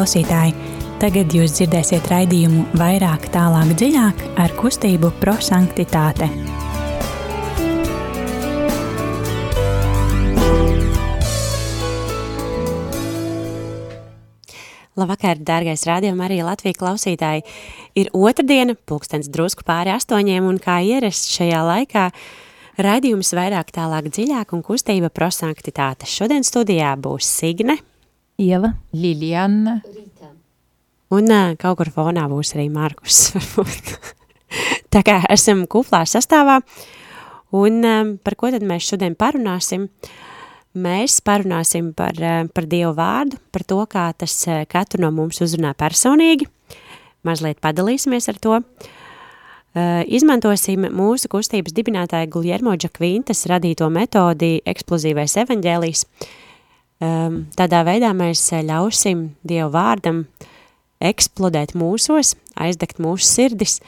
klausītāji! Tagad jūs dzirdēsiet raidījumu vairāk, tālāk, dziļāk ar kustību prosanktitāte. Labvakar, dārgais rādījuma arī Latvija klausītāji. Ir otrdiena, pulkstens drusku pāri astoņiem, un kā ierasts šajā laikā, raidījums vairāk tālāk dziļāk un kustība prosanktitāte. Šodien studijā būs Signe, Ieva, Liljana, un uh, kaut kur fonā būs arī Markus, varbūt. Tā kā esam kuplā sastāvā, un um, par ko tad mēs šodien parunāsim? Mēs parunāsim par, uh, par Dievu vārdu, par to, kā tas katru no mums uzrunā personīgi, mazliet padalīsimies ar to. Izmantosim mūsu kustības dibinātāja Guljermo Džakvintas radīto metodi eksplozīvais evaņģēlijs. Um, tādā veidā mēs ļausim Dievu vārdam eksplodēt mūsos, aizdegt mūsu sirdis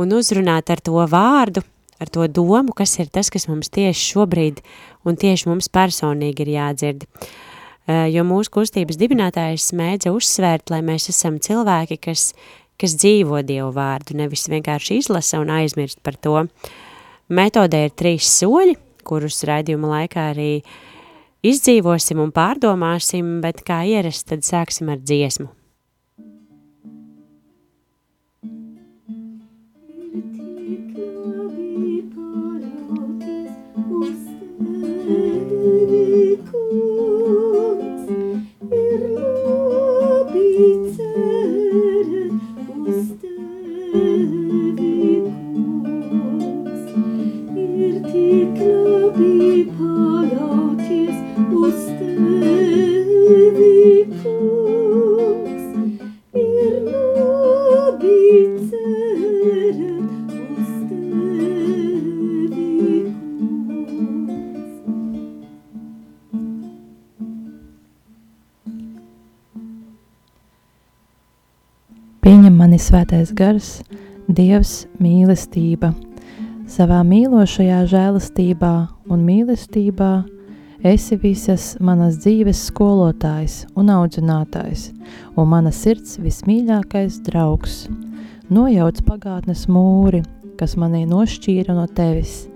un uzrunāt ar to vārdu, ar to domu, kas ir tas, kas mums tieši šobrīd un tieši mums personīgi ir jādzird. Uh, jo mūsu kustības dibinātājs mēdza uzsvērt, lai mēs esam cilvēki, kas, kas dzīvo Dievu vārdu, nevis vienkārši izlasa un aizmirst par to. Metodē ir trīs soļi, kurus raidījuma laikā arī izdzīvosim un pārdomāsim, bet kā ierasts, tad sāksim ar dziesmu. Svētais gars, Dievs mīlestība. Savā mīlošajā žēlastībā un mīlestībā esi visas manas dzīves skolotājs un audzinātājs, un mana sirds vismīļākais draugs. Nojauc pagātnes mūri, kas manī nošķīra no tevis,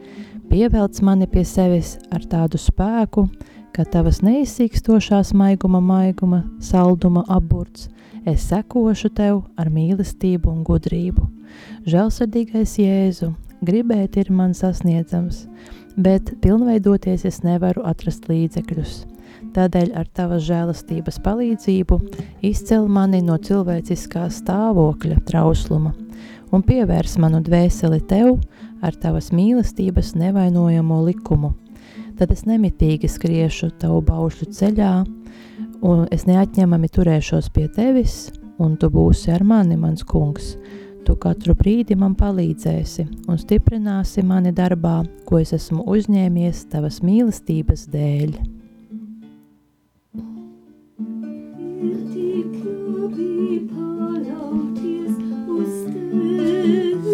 pievelc mani pie sevis ar tādu spēku, ka tavas neizsīkstošās maiguma maiguma, salduma aburts, es sekošu tev ar mīlestību un gudrību. Žēlsirdīgais Jēzu, gribēt ir man sasniedzams, bet pilnveidoties es nevaru atrast līdzekļus. Tādēļ ar tavas žēlastības palīdzību izcel mani no cilvēciskā stāvokļa trausluma un pievērs manu dvēseli tev ar tavas mīlestības nevainojamo likumu. Tad es nemitīgi skriešu tavu baušļu ceļā, un es neatņemami turēšos pie tevis, un tu būsi ar mani, mans kungs. Tu katru brīdi man palīdzēsi un stiprināsi mani darbā, ko es esmu uzņēmies tavas mīlestības dēļ. Paļauties uz tevi,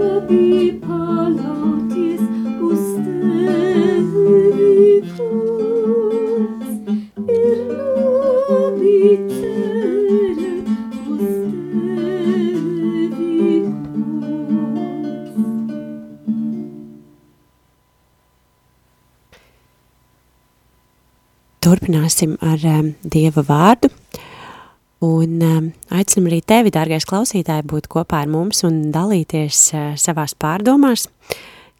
labi Turpināsim ar um, Dieva vārdu un um, aicinam arī tevi, dārgais klausītāji, būt kopā ar mums un dalīties uh, savās pārdomās,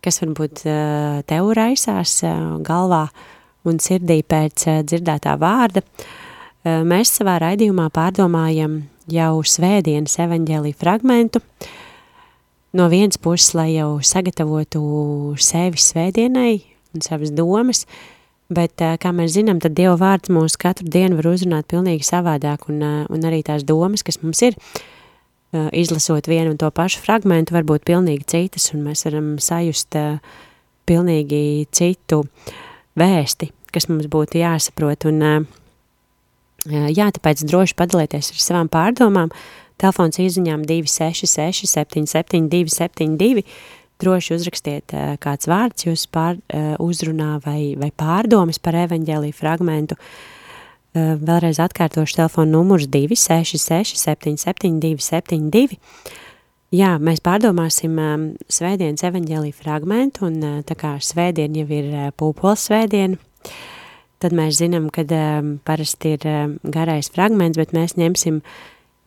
kas varbūt uh, tev raisās uh, galvā un sirdī pēc uh, dzirdētā vārda. Uh, mēs savā raidījumā pārdomājam jau svētdienas evaņģēlī fragmentu, no vienas puses, lai jau sagatavotu sevi svētdienai un savas domas, bet, eh, kā mēs zinām, tad Dieva vārds mūs katru dienu var uzrunāt pilnīgi savādāk, un, eh, un arī tās domas, kas mums ir, eh, izlasot vienu un to pašu fragmentu, var būt pilnīgi citas, un mēs varam sajust pilnīgi citu vēsti, kas mums būtu jāsaprot, un jā, tāpēc droši padalieties ar savām pārdomām, Telefons izziņām 266 772 72. Droši uzrakstiet kāds vārds jūs pār, uzrunā vai, vai pārdomas par evaņģēliju fragmentu. Vēlreiz atkārtošu telefonu numurs 266 772 72. Jā, mēs pārdomāsim svētdienas evaņģēliju fragmentu, un uh, tā kā svētdien jau ir uh, pūpols svētdiena, tad mēs zinām, ka parasti ir garais fragments, bet mēs ņemsim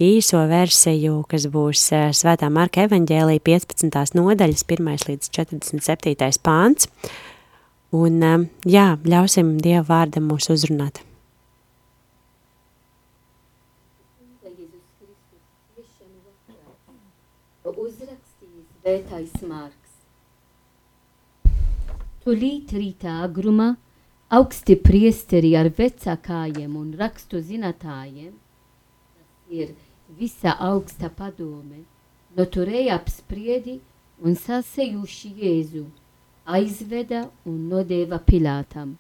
īso versiju, kas būs uh, svētā Marka evaņģēlija 15. nodaļas 1. līdz 47. pāns, un um, jā, ļausim Dieva vārdam mūs uzrunāt. svētais Marks. Tūlīt rītā agrumā augsti priesteri ar vecākajiem un rakstu zinātājiem, tas ir visa augsta padome, noturēja apspriedi un sasējuši Jēzu, aizveda un nodeva Pilātam.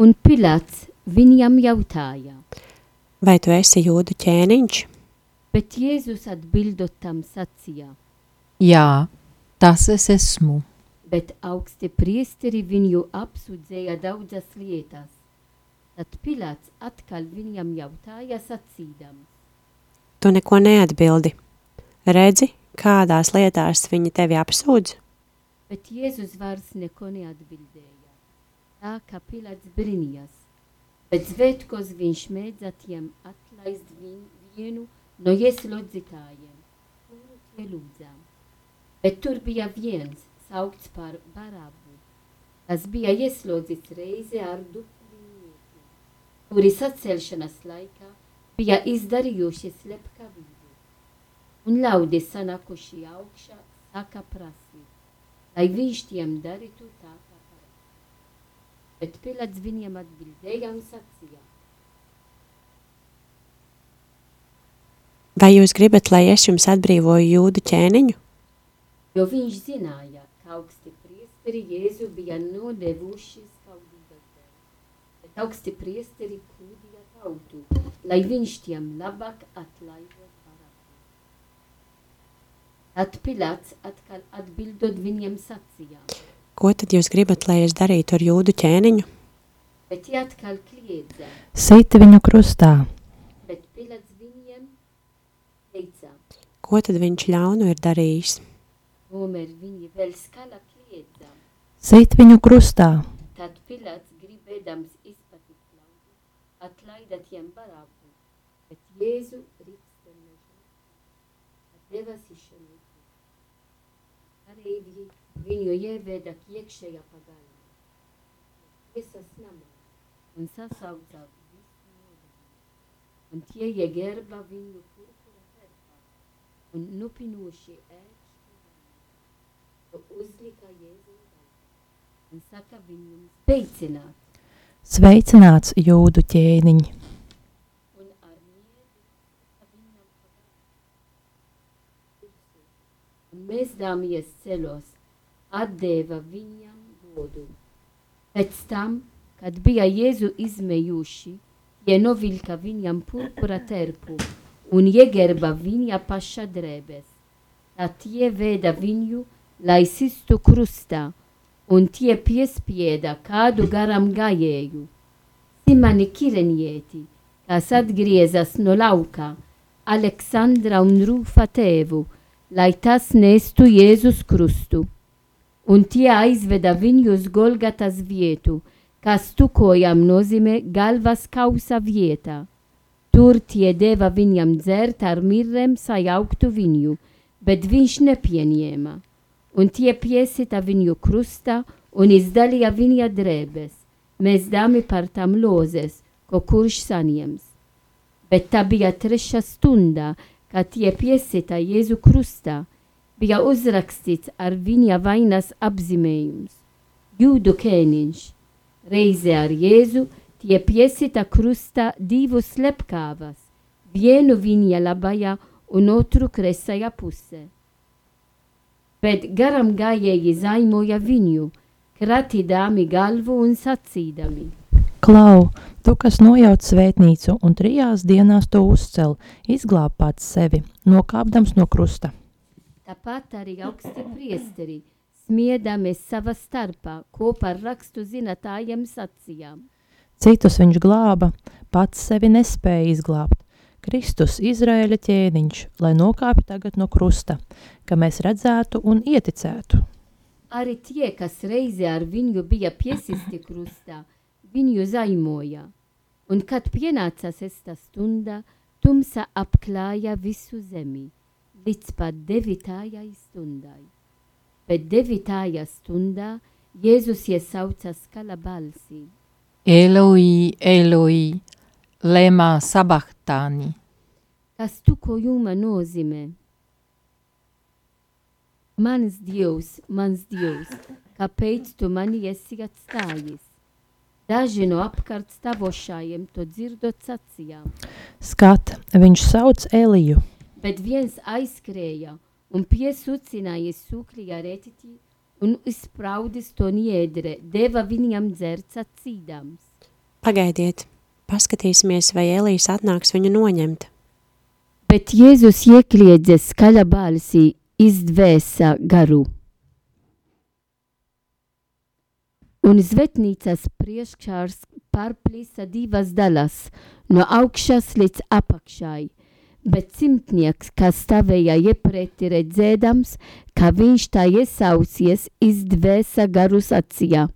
Un Pilāts viņam jautāja. Vai tu esi jūdu ķēniņš? Bet Jēzus atbildot tam sacīja. Jā, tas es esmu. Bet augsti priesteri viņu apsūdzēja daudzas lietas. Tad Pilāts atkal viņam jautāja sacīdams. Tu neko neatbildi. Redzi, kādās lietās viņi tevi apsūdz? Bet Jēzus vairs neko neatbildēja. Tā kā Pilāts brīnījās. Bet svētkos viņš mēdza tiem atlaist vienu no ieslodzītājiem, kuru tie lūdzām. Bet tur bija viens, saukts par Barabu, kas bija ieslodzīts reize ar duplinieku, kuri sacelšanas laikā bija izdarījuši slepkavību. Un ļaudis sanākuši augšā saka prasīt, lai viņš tiem darītu tā kā parasti. Bet Pilats viņiem atbildēja un sacīja. Vai jūs gribat, lai es jums atbrīvoju jūdu ķēniņu? jo viņš zināja, ka augsti priesteri Jēzu bija nodevuši skaudības dēļ. Bet augsti priesteri kūdīja tautu, lai viņš tiem labāk atlaidot barabu. Tad Pilāts atkal atbildot viņiem sacījā. Ko tad jūs gribat, lai es darītu ar jūdu ķēniņu? Bet atkal kliedza. Sita viņu krustā. Bet Pilāts viņiem teica. Ko tad viņš ļaunu ir darījis? Tomēr viņi vēl skala kliedza. Sit viņu krustā. Tad Pilāts gribēdams atlaida tiem barabu, bet Jēzu rīkstenošana deva sišanību. Kareivji viņu ieveda iekšējā pagalmā, tiesas namā un sasauca visu nodaļu. Un tie iegerba viņu purpura terpā un nupinoši ēd uzlika Jēzus un saka viņam sveicināt. Sveicināts jūdu ķēniņ. Un mēsdāmies ceļos, atdeva viņam godu. Pēc tam, kad bija Jēzu izmejuši, tie novilka viņam purpura terpu un iegerba viņa paša drēbes. Tad tie veda viņu lai sistu krustā, un tie piespieda kādu garam gājēju. Simani Kirenieti, kas atgriezas no lauka, Aleksandra un Rūfa tēvu, lai tas nestu Jēzus krustu. Un tie aizveda viņu uz Golgatas vietu, kas tukojam nozīmē galvas kausa vieta. Tur tie deva viņam dzert ar mirrem sajauktu viņu, bet viņš nepieņēma un tie piesita viņu krustā un izdalīja viņa drēbes, mēsdami par tam lozes, ko kurš saņems. Bet tā bija trešā stunda, kad tie piesita Jēzu krustā, bija uzrakstīts ar viņa vainas apzīmējums. Jūdu ķēniņš, reize ar Jēzu, tie piesita krustā divus slepkavas, vienu viņa labajā un otru kreisajā pusē bet garam gājēji zaimoja viņu, kratīdami galvu un sacīdami. Klau, tu, kas nojauc svētnīcu un trijās dienās to uzcel, izglāb pats sevi, nokāpdams no krusta. Tāpat arī augsti priesteri smiedamies savā starpā, kopā ar rakstu zinātājiem sacījām. Citus viņš glāba, pats sevi nespēja izglābt. Kristus, Izraēļa ķēniņš, lai nokāpj tagad no krusta, ka mēs redzētu un ieticētu. Arī tie, kas reize ar viņu bija piesisti krustā, viņu zaimoja. Un kad pienāca sesta stunda, tumsa apklāja visu zemi, līdz pat devitājai stundai. Bet devitājā stundā Jēzus iesauca skala balsi. Eloi, Eloi, lema sabachthani. Kas tukojuma nozīmē? Mans dievs, mans dievs, kāpēc tu mani esi atstājis? Daži no apkārt stāvošajiem to dzirdot sacījām, Skat, viņš sauc Eliju. bet viens aizskrēja un piesucināja sūkļi ar etiķi un izspraudis to niedre, deva viņam dzert sacīdams. Pagaidiet, paskatīsimies, vai Elīs atnāks viņu noņemt. Bet Jēzus iekļiedzis skaļa balsī izdvēsa garu. Un zvetnīcas priekškārs pārplīsa divas dalas, no augšas līdz apakšai, bet simtnieks, kas stāvēja iepreti redzēdams, ka viņš tā iesaucies, izdvēsa garu sacījā.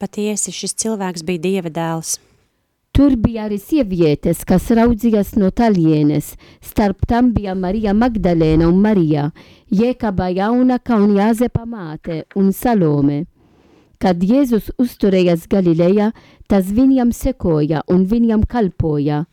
Patiesi šis cilvēks bija Dieva dēls. Tur bija arī sievietes, kas raudzījās no talienes. Starp tam bija Marija Magdalēna un Marija, Jēkaba jaunākā un Jāzepa māte un Salome. Kad Jēzus uzturējās Galilejā, tas viņam sekoja un viņam kalpoja.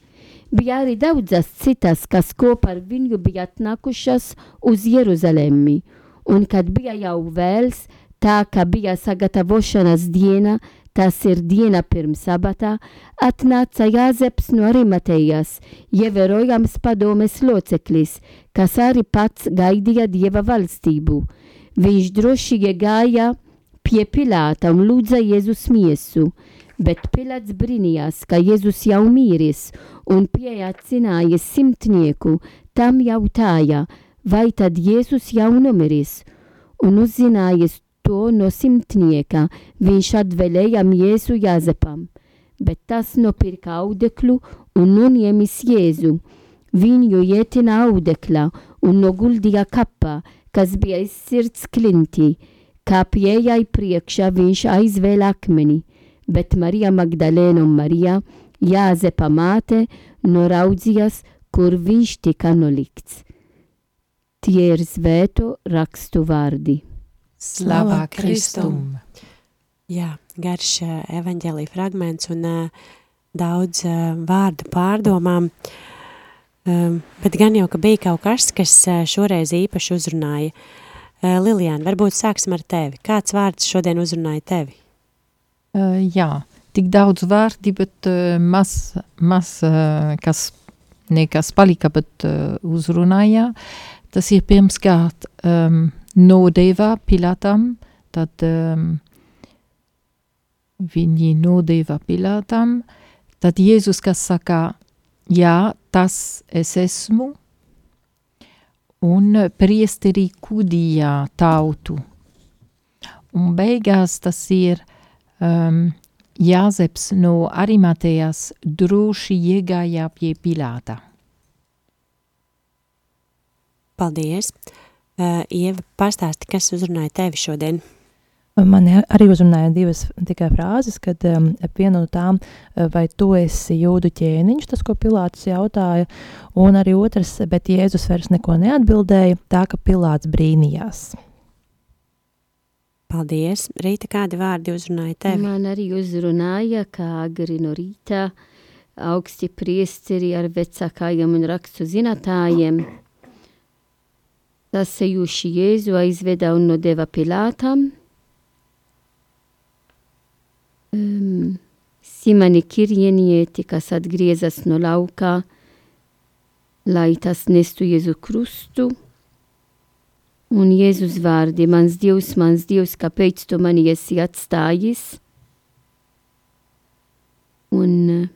Bija arī daudzas citas, kas kopā ar viņu bija atnākušas uz Jeruzalemi, un kad bija jau vēls, tā kā bija sagatavošanas diena, tas ir diena pirms sabatā, atnāca Jāzeps no Arimatejas, ievērojams padomes loceklis, kas arī pats gaidīja Dieva valstību. Viņš droši iegāja pie Pilāta un lūdza Jēzus miesu, bet Pilāts brīnījās, ka Jēzus jau mīris un pieaicināja simtnieku, tam jautāja, vai tad Jēzus jau nomiris, un uzzinājis to no simtnieka, viņš atvēlēja Jēzu Jāzepam, bet tas nopirka audeklu un noņēmis Jēzu. Viņu ietina audekla un noguldīja kapā, kas bija izsirds klintī, kā pieejai priekšā viņš aizvēla akmeni, bet Marija Magdalēna un Marija, Jāzepa māte, noraudzījās, kur viņš tika nolikts. Tie ir svēto rakstu vārdi. Slava Kristum! Jā, garš uh, evaņģēlī fragments un uh, daudz uh, vārdu pārdomām, bet gan jau, ka bija kaut kas, kas šoreiz īpaši uzrunāja. Lilijāna, varbūt sāksim ar tevi. Kāds vārds šodien uzrunāja tevi? Uh, jā, tik daudz vārdi, bet uh, maz, maz uh, kas nekas palika, bet uh, uzrunāja. Tas ir pirmkārt um, nodeva Pilatam, tad um, viņi nodeva Pilatam, tad Jēzus, kas saka, jā, tas es esmu, un priesteri kudīja tautu. Un beigās tas ir um, Jāzeps no Arimatejas droši iegāja pie Pilāta. Paldies! Uh, Ieva, pastāsti, kas uzrunāja tevi šodien? Man arī uzrunāja divas tikai frāzes, kad um, viena no tām, uh, vai tu esi jūdu ķēniņš, tas, ko Pilāts jautāja, un arī otrs, bet Jēzus vairs neko neatbildēja, tā ka Pilāts brīnījās. Paldies! Rīta, kādi vārdi uzrunāja tevi? Man arī uzrunāja, kā agri no rīta augsti priesteri ar vecākajiem un rakstu zinātājiem. Tas ejuši Jēzu aizveda un nodeva Pilātam. Um, Simani Kirjenieti, kas atgriezas no lauka, lai tas nestu Jēzu krustu. Un Jēzus vārdi, mans Dievs, mans Dievs, kāpēc tu mani esi atstājis? un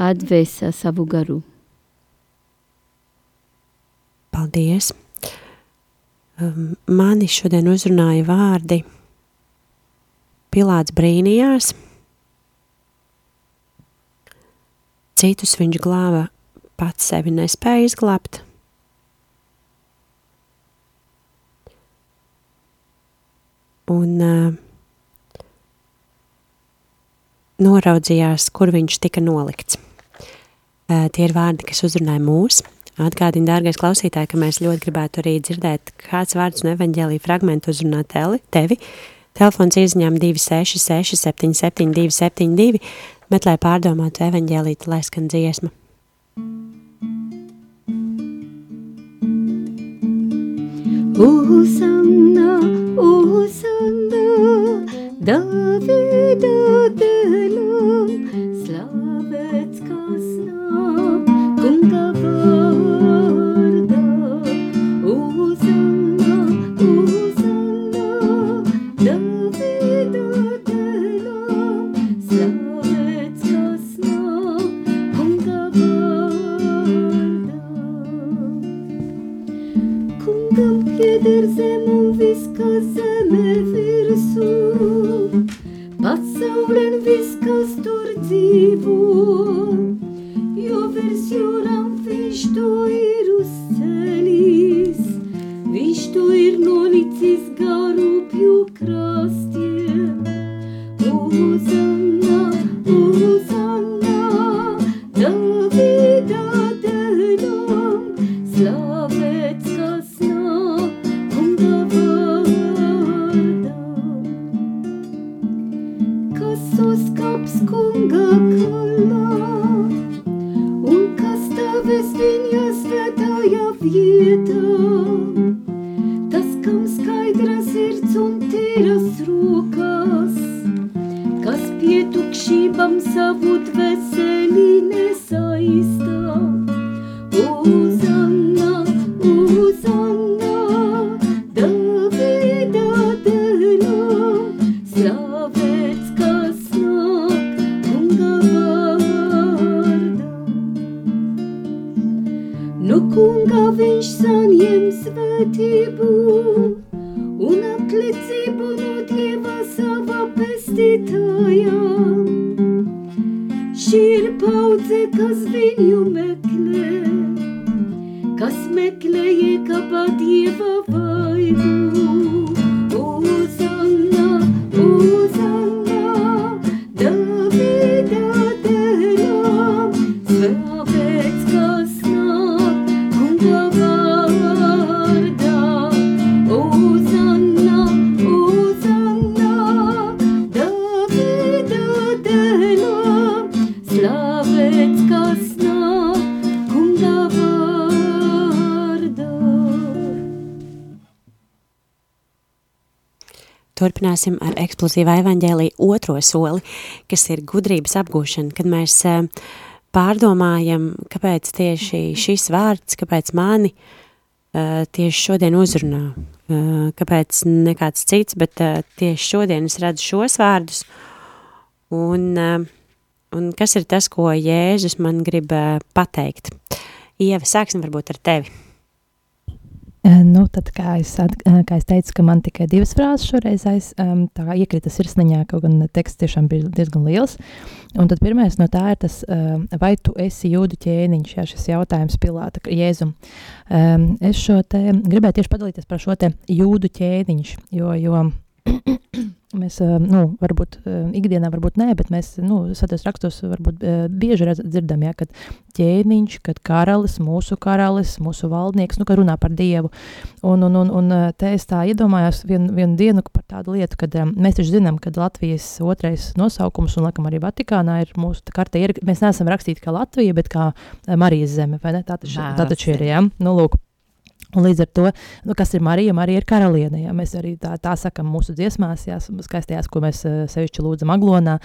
atvēsa savu garu. Paldies! Mani šodien uzrunāja vārdi Pilāts brīnījās, citus viņš glāba, pats sevi nespēja izglābt. Un uh, noraudzījās, kur viņš tika nolikts. Uh, tie ir vārdi, kas uzrunāja mūs. Atgādini, dārgais klausītāj, ka mēs ļoti gribētu arī dzirdēt, kāds vārds no evaņģēlī fragmentu uzrunā teli, tevi. Telefons izņem 266 77 272, bet, lai pārdomātu evaņģēlīti, lai skan dziesma. Usanna, Usanna, Davida dēlam, slavēts kasnā, kunga pieder zemu viss, kas zeme virsū, pasaulēn Turpināsim ar eksplozīvā evaņģēlī otro soli, kas ir gudrības apgūšana, kad mēs eh, pārdomājam, kāpēc tieši šis vārds, kāpēc mani eh, tieši šodien uzrunā, eh, kāpēc nekāds cits, bet tieši šodien es redzu šos vārdus, un, un kas ir tas, ko Jēzus man grib pateikt. Ieva, sāksim varbūt ar tevi. Eh, Nu, tad, kā es, at, eh, kā es teicu, man tikai divas frāzes šoreiz aiz, um, tā iekrita sirsniņā, kaut gan teksts tiešām bija diezgan liels. Un tad pirmais no tā ir tas, um, vai tu esi jūdu ķēniņš, jā, šis jautājums Pilāta Jēzum. Um, es šo te gribēju tieši padalīties par šo te jūdu ķēniņš, jo, jo mēs, eh, nu, varbūt eh, ikdienā, varbūt nē, bet mēs, nu, satos rakstos, varbūt eh, bieži redz, dzirdam, jā, kad ķēniņš, kad karalis, mūsu karalis, mūsu valdnieks, nu, ka runā par Dievu. Un, un, un, un te es tā iedomājos vienu, vienu dienu par tādu lietu, kad um, mēs taču zinām, ka Latvijas otrais nosaukums, un, laikam, arī Vatikānā ir mūsu kartē, ir, mēs neesam rakstīti kā Latvija, bet kā Marijas zeme, vai ne? Tā taču, tā taču ir, jā, nu, lūk. Un līdz ar to, nu, kas ir Marija, Marija ir karaliene. Ja? Mēs arī tā, tā sakām mūsu dziesmās, jā, skaistajās, ko mēs uh, sevišķi lūdzam aglonā.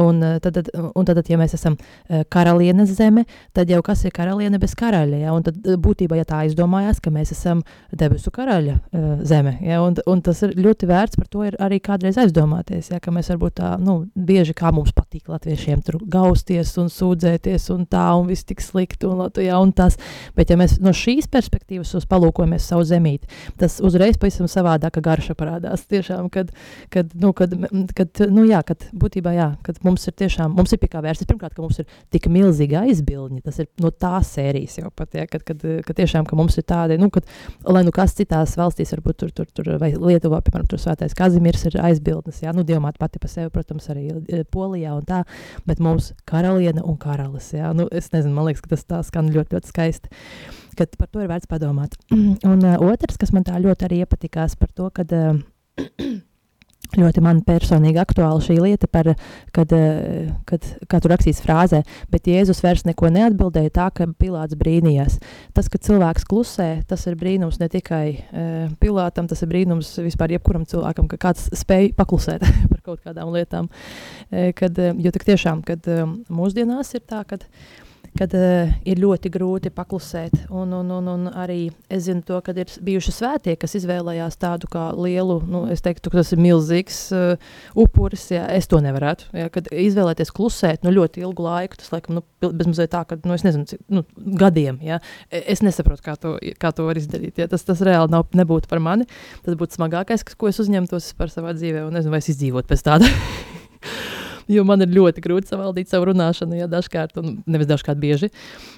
Un, uh, tad, un tad, ja mēs esam uh, karalienes zeme, tad jau kas ir karaliene bez karaļa? Ja? Un tad būtībā, ja tā aizdomājās, ka mēs esam debesu karaļa zeme, ja? un, un tas ir ļoti vērts par to arī kādreiz aizdomāties, ja? ka mēs varbūt tā, nu, bieži kā mums patīk latviešiem tur gausties un sūdzēties un tā, un viss tik slikti un Latvijā un tas, bet ja mēs no šīs perspektīvas uz palūkojumu, palūkojamies savu zemīti. Tas uzreiz pavisam savādāka garša parādās. Tiešām, kad, kad, nu, kad, kad, nu, jā, kad būtībā, jā, kad mums ir tiešām, mums ir pie kā vērsties. Pirmkārt, ka mums ir tik milzīga aizbildņa, tas ir no tās sērijas jau pat, jā, kad, kad, kad tiešām, ka mums ir tādi, nu, kad, lai nu kas citās valstīs, varbūt tur, tur, tur vai Lietuvā, piemēram, tur svētais Kazimirs ir aizbildnis, jā, nu, dievmāt pati pa sevi, protams, arī e, Polijā un tā, bet mums karaliene un karalis, jā, nu, es nezinu, man liekas, ka tas tā skan ļoti, ļoti skaisti ka par to ir vērts padomāt. Un uh, otrs, kas man tā ļoti arī iepatikās par to, kad uh, ļoti man personīgi aktuāla šī lieta par, kad, kad kā tur rakstīts frāzē, bet Jēzus vairs neko neatbildēja tā, ka Pilāts brīnījās. Tas, ka cilvēks klusē, tas ir brīnums ne tikai uh, Pilātam, tas ir brīnums vispār jebkuram cilvēkam, ka kāds spēj paklusēt par kaut kādām lietām. Uh, kad, jo tik tiešām, kad um, mūsdienās ir tā, kad uh, kad uh, ir ļoti grūti paklusēt. Un, un, un, un arī es zinu to, ka ir bijuši svētie, kas izvēlējās tādu kā lielu, nu, es teiktu, ka tas ir milzīgs uh, upuris, jā, es to nevarētu. Jā, kad izvēlēties klusēt, nu, ļoti ilgu laiku, tas, laikam, nu, bezmazliet tā, ka, nu, es nezinu, cik, nu, gadiem, jā, e, es nesaprotu, kā to, kā to var izdarīt, jā, tas, tas reāli nav, nebūtu par mani, tas būtu smagākais, ko es uzņemtos par savā dzīvē, un nezinu, vai es izdzīvot pēc tāda. jo man ir ļoti grūti savaldīt savu runāšanu, ja dažkārt, un nevis dažkārt bieži.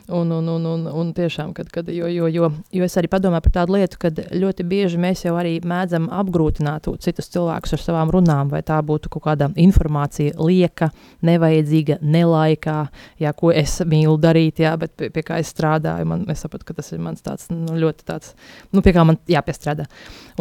Un, un, un, un, un tiešām, kad, kad, jo, jo, jo, jo es arī padomāju par tādu lietu, ka ļoti bieži mēs jau arī mēdzam apgrūtināt citus cilvēkus ar savām runām, vai tā būtu kaut kāda informācija lieka, nevajadzīga, nelaikā, jā, ko es mīlu darīt, jā, bet pie, pie kā es strādāju, man, es saprotu, ka tas ir mans tāds, nu, ļoti tāds, nu, pie kā man jāpiestrādā.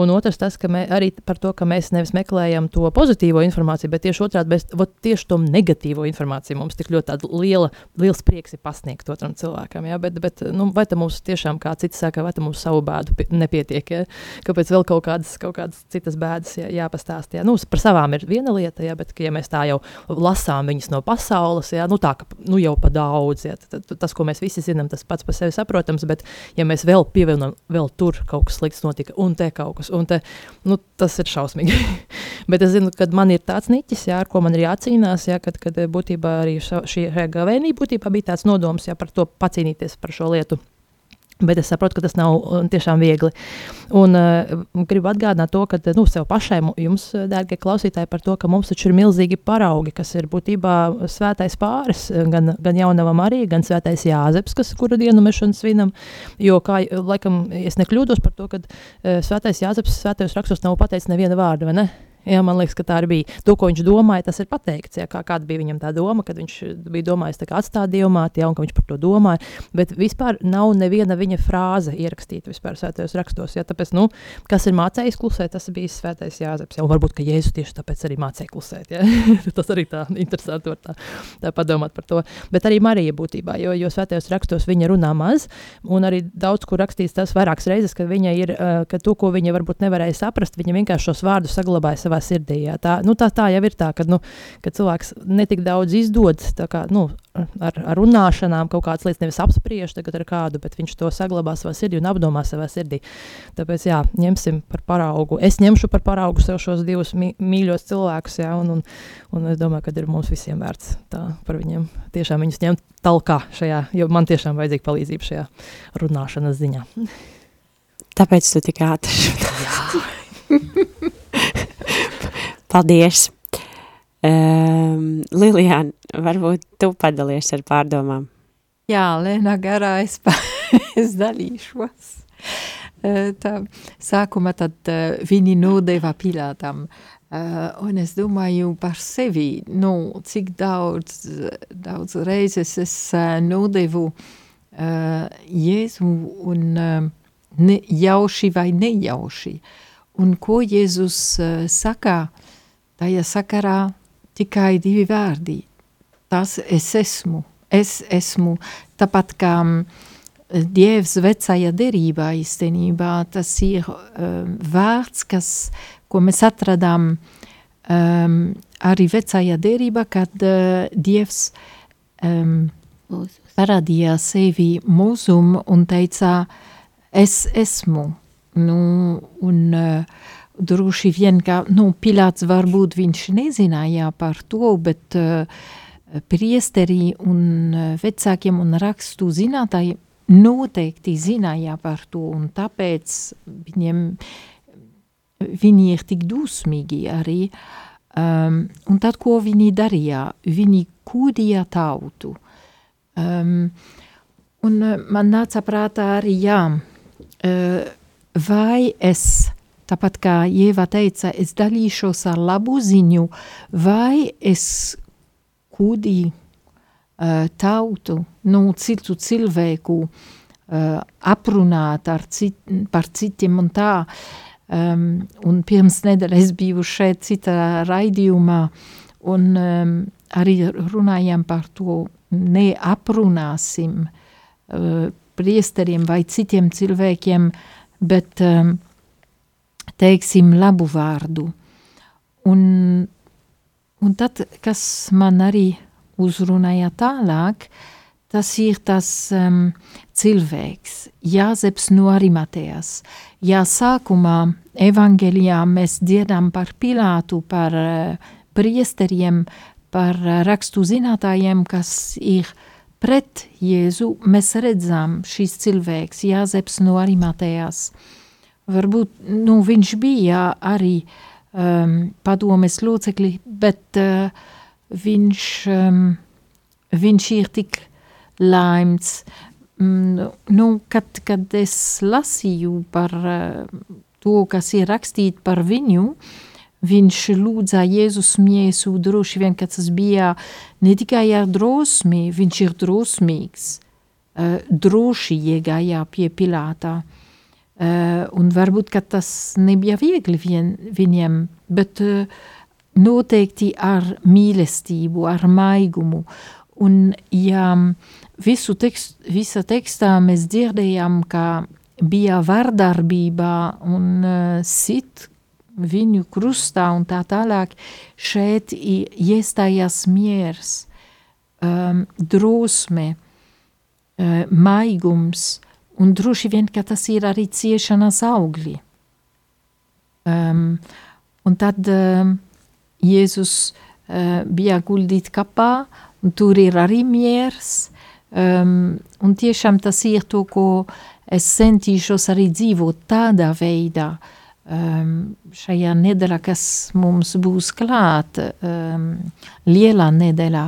Un otrs tas, ka mē, arī par to, ka mēs nevis meklējam to pozitīvo informāciju, bet tieši otrādi, mēs, tieši tieši to negatīvo informāciju mums tik ļoti liela, liels prieks ir pasniegt otram cilvēkam. Ja? Bet, bet nu, vai tam mums tiešām, kā cits saka, vai tam mums savu bēdu nepietiek? Ja? Kāpēc vēl kaut kādas, kaut kādas citas bēdas ja, jāpastāst? Ja? Nu, par savām ir viena lieta, ja, bet ja mēs tā jau lasām viņas no pasaules, ja? nu, tā ka nu, jau pa daudz, ja? tad, tas, ko mēs visi zinām, tas pats par sevi saprotams, bet ja mēs vēl pievienojam, vēl tur kaut kas slikts notika, un te kaut kas, un te, nu, tas ir šausmīgi. bet es zinu, ka man ir tāds niķis, jā, ar ko man ir jācīnās cīnās, ja, kad, kad būtībā arī šī gavēnī būtībā bija tāds nodoms, ja par to pacīnīties par šo lietu. Bet es saprotu, ka tas nav uh, tiešām viegli. Un uh, gribu atgādināt to, ka nu, sev pašai, jums, dārgie klausītāji, par to, ka mums taču ir milzīgi paraugi, kas ir būtībā svētais pāris, gan, gan jaunava Marija, gan svētais Jāzeps, kas kuru dienu mēs šodien svinam. Jo, kā laikam, es nekļūdos par to, ka uh, svētais Jāzeps svētajos rakstos nav pateicis neviena vārda, vai ne? Jā, man liekas, ka tā arī bija. To, ko viņš domāja, tas ir pateikts. Jā, kā, kāda bija viņam tā doma, kad viņš bija domājis atstāt dievmāti, jā, un ka viņš par to domāja. Bet vispār nav neviena viņa frāze ierakstīta vispār svētajos rakstos. Jā, tāpēc, nu, kas ir mācējis klusēt, tas bija svētais Jāzeps. Jā, un varbūt, ka Jēzus tieši tāpēc arī mācīja klusēt. tas arī tā interesanti var tā, tā padomāt par to. Bet arī Marija būtībā, jo, jo svētajos rakstos viņa runā maz, un arī daudz kur rakstīts tas vairākas reizes, ka viņa ir, ka to, ko viņa varbūt nevarēja saprast, viņa vienkārši šos vārdus saglabāja savā savā sirdī. Jā. Tā, nu, tā, tā jau ir tā, ka, nu, ka cilvēks netik daudz izdod kā, nu, ar, ar runāšanām kaut kādas lietas, nevis apspriež ar kādu, bet viņš to saglabā savā sirdī un apdomā savā sirdī. Tāpēc, jā, ņemsim par paraugu. Es ņemšu par paraugu sev šos divus mī, mīļos cilvēkus, jā, un, un, un es domāju, ka ir mums visiem vērts tā par viņiem tiešām viņus ņemt talkā šajā, jo man tiešām vajadzīga palīdzība šajā runāšanas ziņā. Tāpēc tu tik ātri runā. Paldies! Um, Lilijāna, varbūt tu padalies ar pārdomām. Jā, Lēna garā es, es dalīšos. Tā, sākuma tad viņi nodeva Pilātam. Uh, un es domāju par sevi, nu, cik daudz, daudz reizes es uh, nodevu uh, Jēzu un uh, ne, jauši vai nejauši. Un ko Jēzus uh, saka, tajā sakarā tikai divi vārdi. Tas es esmu. Es esmu tāpat kā Dievs vecajā derībā īstenībā tas ir um, vārds, kas, ko mēs atradām um, arī vecajā derībā, kad uh, Dievs um, parādījās sevi mūzum un teica, es esmu. Nu, un uh, droši vien, ka, nu, Pilāts varbūt viņš nezināja par to, bet uh, priesterī un uh, vecākiem un rakstu zinātājiem noteikti zināja par to, un tāpēc viņiem, viņi ir tik dusmīgi arī. Um, un tad, ko viņi darīja? Viņi kūdīja tautu. Um, un man nāca prātā arī, jā, uh, vai es, tāpat kā Ieva teica, es dalīšos ar labu ziņu, vai es kūdīju uh, tautu, nu, citu cilvēku uh, aprunāt ar cit, par citiem un tā. Um, un pirms nedēļas biju šeit citā raidījumā un um, arī runājām par to, neaprunāsim uh, priesteriem vai citiem cilvēkiem, bet um, teiksim labu vārdu. Un, un tad, kas man arī uzrunāja tālāk, tas ir tas um, cilvēks, Jāzeps no Arimatejas. Ja sākumā evangelijā mēs dziedam par Pilātu, par uh, priesteriem, par uh, rakstu zinātājiem, kas ir pret Jēzu, mēs redzam šis cilvēks, Jāzeps no Arimatejas. Varbūt nu, viņš bija arī um, padomes locekli, bet uh, viņš, um, viņš ir tik laimts. Mm, nu, kad, kad es lasīju par uh, to, kas ir rakstīt par viņu, viņš lūdza Jēzus miesu droši vien, ka tas bija ne tikai ar drosmi, viņš ir drosmīgs, uh, droši iegājā pie Pilātā. Uh, un varbūt, ka tas nebija viegli vien, viņiem, bet uh, noteikti ar mīlestību, ar maigumu. Un ja visu tekst, visa tekstā mēs dzirdējām, ka bija vardarbība un sit viņu krustā un tā tālāk, šeit iestājās miers, um, drosme, uh, maigums, un droši vien, ka tas ir arī ciešanas augļi. Um, un tad um, Jēzus uh, bija guldīt kapā, un tur ir arī miers, um, un tiešām tas ir to, ko es centīšos arī dzīvot tādā veidā, um, šajā nedēļā, kas mums būs klāt, um, lielā nedēļā,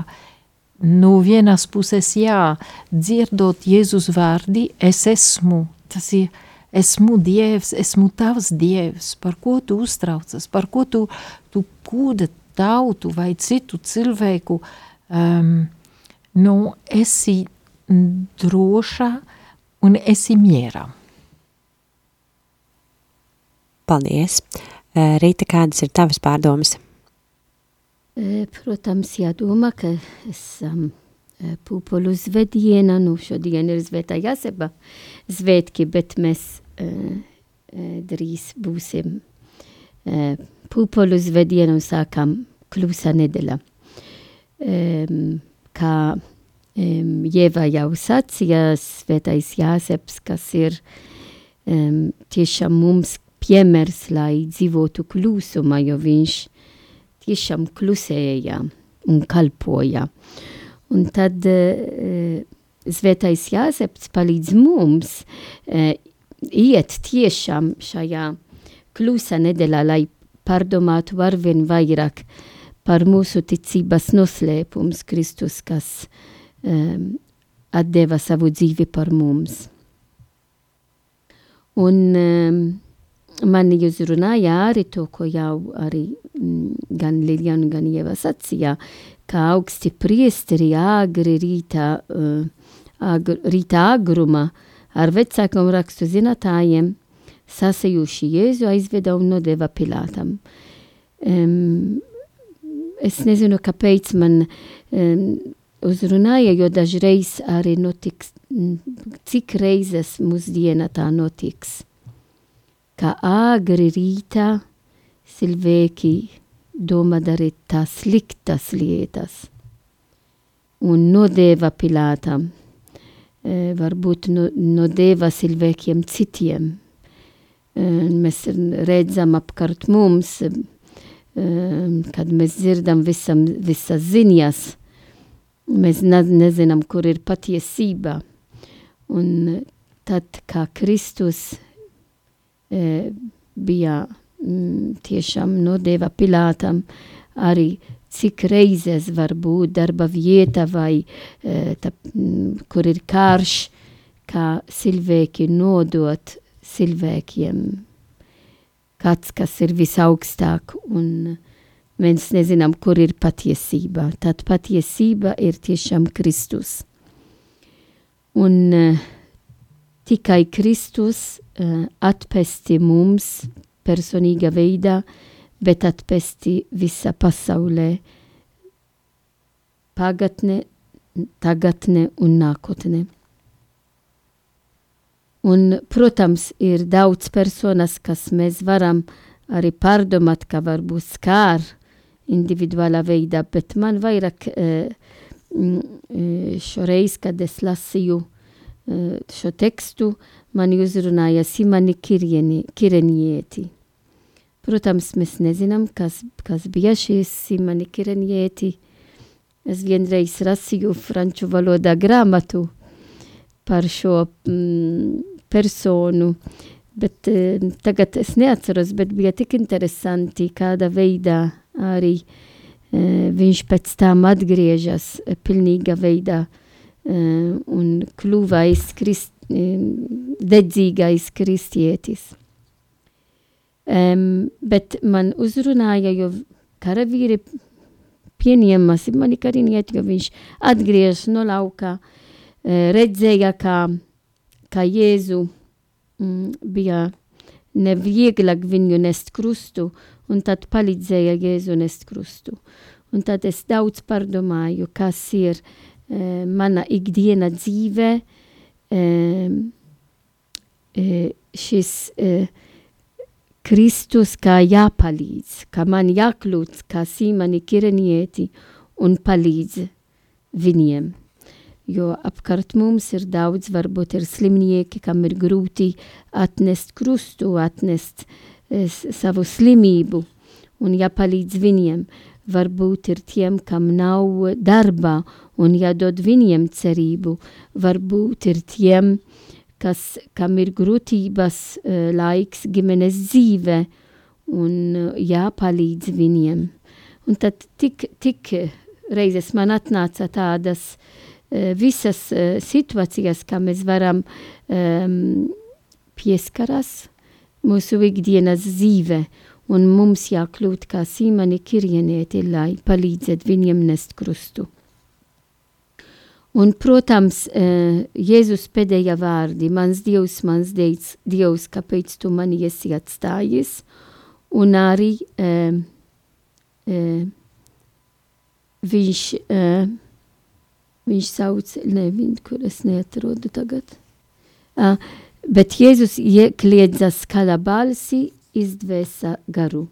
no vienas puses jā, dzirdot Jēzus vārdi, es esmu, tas ir, esmu Dievs, esmu tavs Dievs, par ko tu uztraucas, par ko tu, tu kūda tautu vai citu cilvēku, um, nu, esi droša un esi mierā. Paldies! Rīta, kādas ir tavas pārdomas? Protams, jādomā, ka esam pūpolu zvediena, nu šodien ir zvētā jāseba zvētki, bet mēs drīz būsim pūpolu zvedienu sākam klusa nedēļa. Kā Jēva jau sacīja, svētais Jāseps, kas ir tiešām mums piemērs, lai dzīvotu klusumā, jo viņš tiešām klusēja un kalpoja. Un tad uh, svētais Jāseps palīdz mums uh, iet tiešām šajā klusa nedēļā, lai pārdomātu arvien vairāk par mūsu ticības noslēpums Kristus, kas um, atdeva savu dzīvi par mums. Un um, mani uzrunāja arī to, ko jau arī mm, gan Liljana, gan Ieva sacīja, ka augsti priesteri agri rītā, uh, agr, rītā agruma ar vecākiem rakstu zinātājiem – sasajuši Jēzu aizveda un nodeva Pilātam. Um, es nezinu, kāpēc man um, uzrunāja, jo dažreiz arī notiks, cik reizes mūsdiena tā notiks. Kā āgri rītā cilvēki domā darīt tās sliktas lietas un nodeva Pilātam, e, varbūt no, nodeva cilvēkiem citiem. E, mēs redzam apkārt mums, e, kad mēs dzirdam visam, visas ziņas, Mēs ne, nezinām, kur ir patiesība. Un tad, kā Kristus e, bija m, tiešām nodeva Pilātam arī cik reizes var būt darba vieta vai e, tā, m, kur ir karš, kā cilvēki nodot cilvēkiem kāds, kas ir visaugstāk un Mēs nezinām, kur ir patiesība. Tad patiesība ir tiešām Kristus. Un uh, tikai Kristus uh, atpesti mums personīga veidā, bet atpesti visa pasaulē pagatne, tagatne un nākotne. Un, protams, ir daudz personas, kas mēs varam arī pārdomāt, ka varbūt skār individuālā veidā, bet man vairāk šoreiz, kad es lasīju šo tekstu, mani uzrunāja Simani Kirenieti. Protams, mēs nezinām, kas, kas bija šīs Simani Kirenieti. Es vienreiz rasīju franču valodā grāmatu par šo mm, personu, bet eh, tagad es neatceros, bet bija tik interesanti, kāda veidā arī e, viņš pēc tam atgriežas pilnīga veidā e, un kļuvais krist, e, dedzīgais kristietis. Um, bet man uzrunāja, jo karavīri pieņēma mani karinieti, jo viņš atgriežas no lauka, uh, redzēja, kā, kā Jēzu mm, bija nevieglāk viņu nest krustu, un tad palīdzēja Jēzu nest krustu. Un tad es daudz pārdomāju, kas ir e, mana ikdiena dzīve, e, e, šis e, Kristus kā jāpalīdz, kā man jākļūt kā Simani Kirenieti un palīdz viņiem. Jo apkārt mums ir daudz, varbūt ir slimnieki, kam ir grūti atnest krustu, atnest uh, savu slimību un jāpalīdz viņiem. Varbūt ir tiem, kam nav darba un jādod viņiem cerību. Varbūt ir tiem, kas, kam ir grūtības uh, laiks ģimenes dzīve un uh, jāpalīdz viņiem. Un tad tik, tik reizes man atnāca tādas uh, visas situācijas, kā mēs varam um, pieskaras mūsu ikdienas dzīve, un mums jākļūt kā Sīmani Kirjanieti, lai palīdzētu viņiem nest krustu. Un, protams, Jēzus pēdējā vārdi, mans Dievs, mans Dievs, Dievs, kāpēc tu mani esi atstājis, un arī uh, uh, viņš, uh, viņš sauc, ne, viņ, kur es neatrodu tagad, uh, Bet Jēzus iekļiedzas kādā balsi, izdvēsa garu.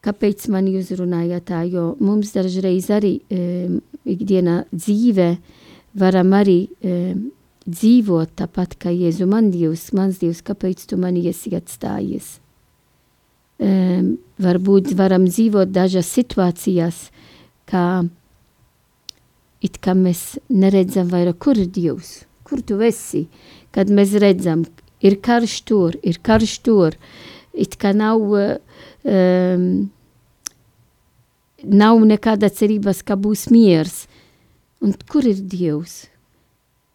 Kāpēc man jūs runājat tā? Jo mums dažreiz arī e, ikdienā dzīve varam arī e, dzīvot tāpat kā Jēzu man Dievs, mans Dievs, kāpēc tu mani esi atstājis? E, varbūt varam dzīvot dažas situācijas, kā it kā mēs neredzam vairāk, kur ir Dievs, kur tu esi, kad mēs redzam, ir karš tur, ir karš tur, it nav, um, nav nekāda cerības, ka būs miers. Un kur ir Dievs?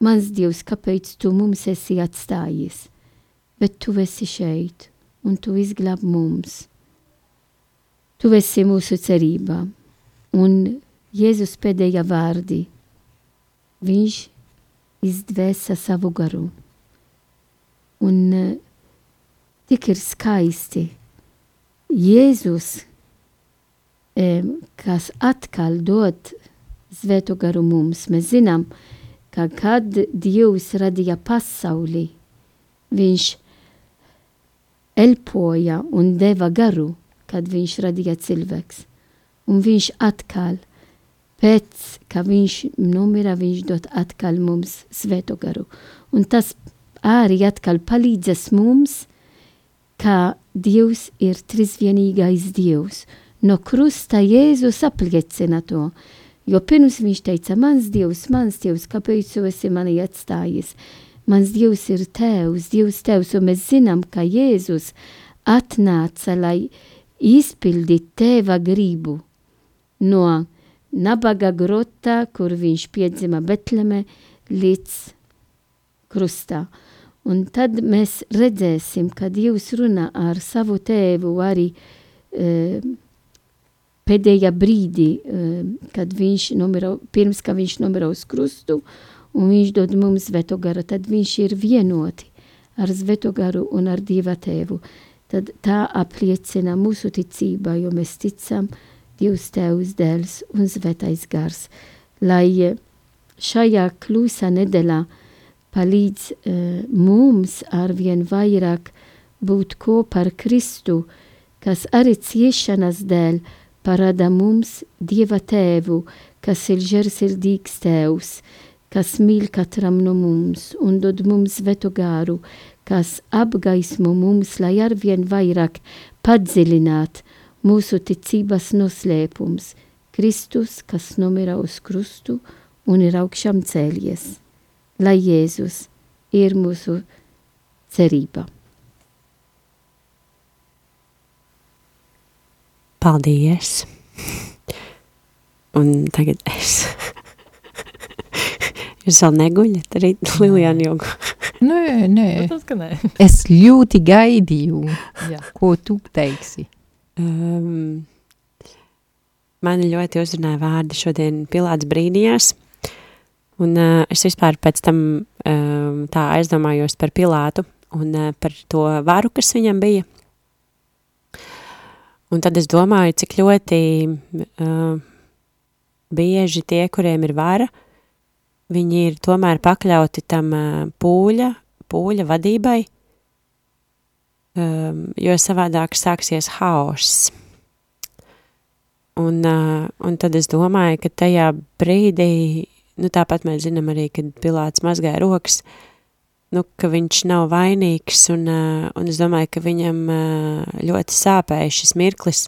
Mans Dievs, kāpēc tu mums esi atstājis? Bet tu esi šeit, un tu izglāb mums. Tu esi mūsu cerība. Un Jēzus pēdējā vārdi, viņš izdvēsa savu garu. Un uh, tik ir skaisti. Jēzus, um, kas atkal dod svēto garu mums. Mēs zinām, ka kad Dievs radīja pasauli, viņš elpoja un deva garu, kad viņš radīja cilvēks. Un viņš atkal, pēc, ka viņš numira, viņš dot atkal mums svēto garu. Un tas arī atkal palīdzas mums, ka Dievs ir trisvienīgais Dievs. No krusta Jēzus apliecina to, jo pirms viņš teica, mans Dievs, mans Dievs, kāpēc tu esi mani atstājis? Mans Dievs ir Tevs, Dievs Tevs, un mēs zinām, ka Jēzus atnāca, lai izpildītu Teva gribu no nabaga grota, kur viņš piedzima Betleme, līdz krustā. Un tad mēs redzēsim, kad Dievs runā ar savu tēvu arī e, pēdējā brīdī, e, kad viņš nomira, pirms, ka viņš nomira uz krustu, un viņš dod mums svēto garu, tad viņš ir vienoti ar svēto garu un ar Dieva tēvu. Tad tā apliecina mūsu ticība, jo mēs ticam Dievs tēvs dēls un svētais gars, lai šajā klusā nedēļā palīdz uh, mums arvien vairāk būt kopā ar Kristu, kas arī ciešanas dēļ parāda mums Dieva tēvu, kas ir žēlsirdīgs tēvs, kas mīl katram no mums un dod mums svēto gāru, kas apgaismo mums, lai arvien vairāk padziļināt mūsu ticības noslēpums, Kristus, kas nomira uz krustu un ir augšām cēlies lai Jēzus ir mūsu cerība. Paldies! Un tagad es. Jūs vēl neguļat arī Lilijāna jogu? Nē, nē. Protams, ka nē. Es ļoti gaidīju, Jā. ko tu teiksi. Um, mani ļoti uzrunāja vārdi šodien Pilāts brīnījās, un uh, es vispār pēc tam um, tā aizdomājos par Pilātu un uh, par to varu, kas viņam bija. Un tad es domāju, cik ļoti uh, bieži tie, kuriem ir vara, viņi ir tomēr pakļauti tam uh, pūļa, pūļa vadībai, um, jo savādāk sāksies haoss. Un, uh, un tad es domāju, ka tajā brīdī, nu tāpat mēs zinām arī, kad Pilāts mazgāja rokas, nu, ka viņš nav vainīgs, un, uh, un es domāju, ka viņam uh, ļoti sāpēja šis mirklis,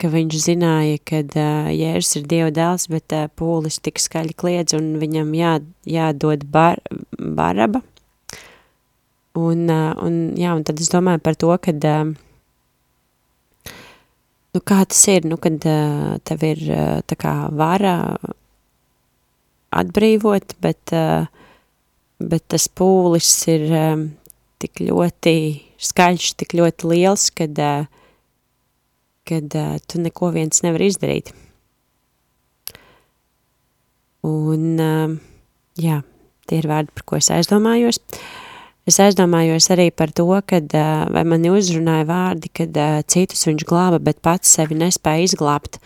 ka viņš zināja, ka uh, Jēzus ir Dieva dēls, bet pūlis tik skaļi kliedz, un viņam jā, jādod bar, baraba, Un, un, jā, un tad es domāju par to, kad, nu, kā tas ir, nu, kad tev ir tā kā vara atbrīvot, bet, uh, bet tas pūlis ir um, tik ļoti skaļš, tik ļoti liels, kad, uh, kad uh, tu neko viens nevar izdarīt. Un, uh, jā, tie ir vārdi, par ko es aizdomājos. Uh, Es aizdomājos arī par to, kad, vai mani uzrunāja vārdi, kad citus viņš glāba, bet pats sevi nespēja izglābt.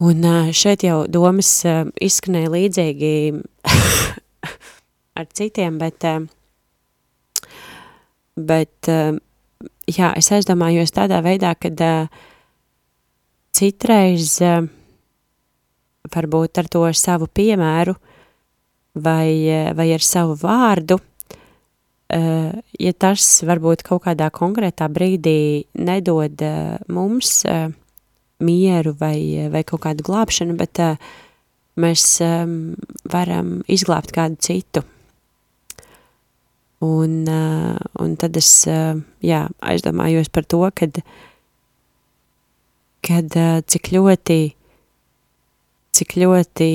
Un šeit jau domas izskanēja līdzīgi ar citiem, bet, bet jā, es aizdomājos tādā veidā, kad citreiz varbūt ar to savu piemēru vai, vai ar savu vārdu ja tas varbūt kaut kādā konkrētā brīdī nedod mums mieru vai, vai kaut kādu glābšanu, bet mēs varam izglābt kādu citu. Un, un tad es jā, aizdomājos par to, kad, kad cik ļoti, cik ļoti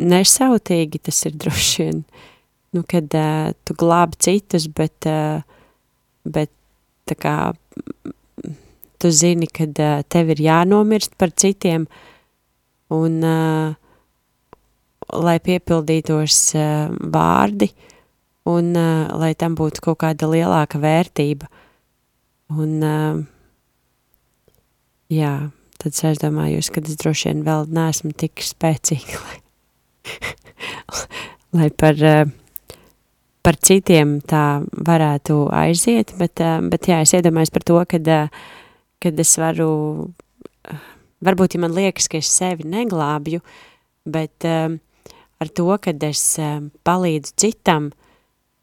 nesautīgi tas ir droši vien, uh, nu, kad uh, tu glābi citus, bet, uh, bet tā kā tu zini, kad uh, tev ir jānomirst par citiem, un uh, lai piepildītos uh, vārdi, un uh, lai tam būtu kaut kāda lielāka vērtība. Un, uh, jā, tad es aizdomājos, ka es droši vien vēl neesmu tik spēcīga, lai, lai par, par citiem tā varētu aiziet, bet, bet jā, es iedomājos par to, kad, kad es varu, varbūt, ja man liekas, ka es sevi neglābju, bet ar to, kad es palīdzu citam,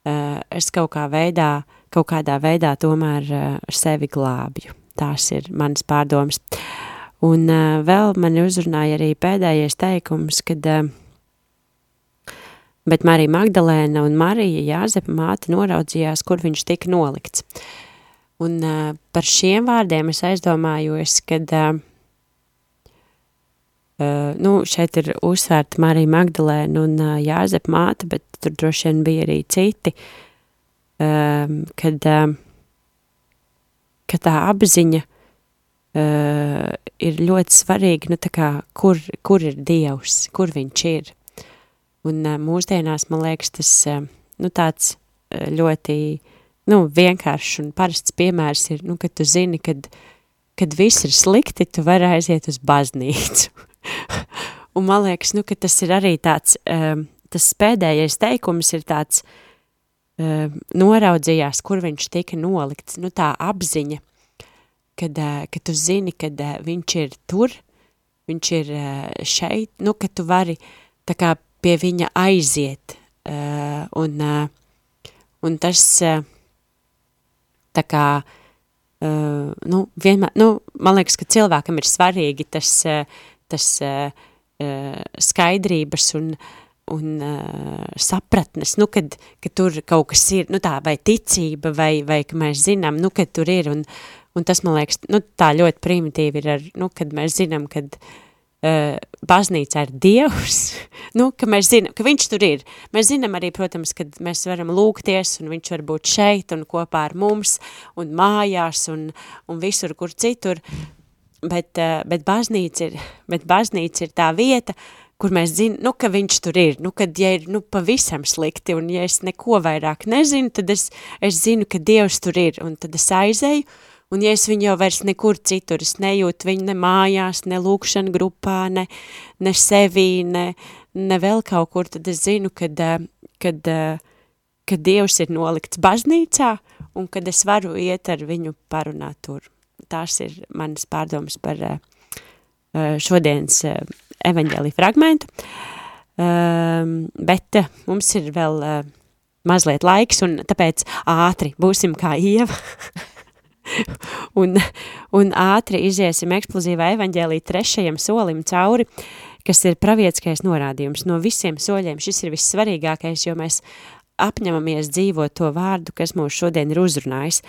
es kaut kā veidā, kaut kādā veidā tomēr sevi glābju. Tās ir manas pārdomas. Un uh, vēl mani uzrunāja arī pēdējais teikums, kad uh, bet Marija Magdalēna un Marija Jāzepa māte noraudzījās, kur viņš tika nolikts. Un uh, par šiem vārdiem es aizdomājos, kad uh, nu, šeit ir uzsvērta Marija Magdalēna un uh, Jāzepa māte, bet tur droši vien bija arī citi, uh, kad uh, ka tā apziņa uh, ir ļoti svarīga, nu tā kā, kur, kur ir Dievs, kur viņš ir. Un uh, mūsdienās, man liekas, tas, uh, nu tāds uh, ļoti, nu, vienkāršs un parasts piemērs ir, nu, kad tu zini, kad, kad viss ir slikti, tu vari aiziet uz baznīcu. un man liekas, nu, ka tas ir arī tāds, um, tas pēdējais teikums ir tāds, uh, noraudzījās, kur viņš tika nolikts, nu tā apziņa, kad, uh, kad tu zini, kad uh, viņš ir tur, viņš ir uh, šeit, nu, ka tu vari tā kā pie viņa aiziet, uh, un, uh, un tas uh, tā kā, uh, nu, vienmēr, nu, man liekas, ka cilvēkam ir svarīgi tas, uh, tas uh, skaidrības un, un uh, sapratnes, nu, kad, kad tur kaut kas ir, nu tā, vai ticība, vai, vai ka mēs zinām, nu, kad tur ir, un, un tas, man liekas, nu, tā ļoti primitīvi ir, ar, nu, kad mēs zinām, kad uh, baznīca ir Dievs, nu, ka mēs zinām, ka viņš tur ir. Mēs zinām arī, protams, kad mēs varam lūgties, un viņš var būt šeit, un kopā ar mums, un mājās, un, un visur, kur citur, bet, uh, bet, baznīca ir, bet baznīca ir tā vieta, kur mēs zinām, nu, ka viņš tur ir, nu, kad, ja ir, nu, pavisam slikti, un ja es neko vairāk nezinu, tad es, es zinu, ka Dievs tur ir, un tad es aizēju, un ja es viņu jau vairs nekur citur, es nejūtu viņu ne mājās, ne lūkšana grupā, ne, ne sevī, ne, ne vēl kaut kur, tad es zinu, kad, eh, kad, eh, kad Dievs ir nolikts baznīcā, un kad es varu iet ar viņu parunāt tur. Tās ir manas pārdomas par eh, šodienas evaņģēlī fragmentu, um, bet mums ir vēl mazliet laiks, un tāpēc ātri būsim kā ieva, un, un ātri iziesim eksplozīvā evaņģēlī trešajam solim cauri, kas ir pravietiskais norādījums. No visiem soļiem šis ir vissvarīgākais, jo mēs apņemamies dzīvot to vārdu, kas mūs šodien ir uzrunājis.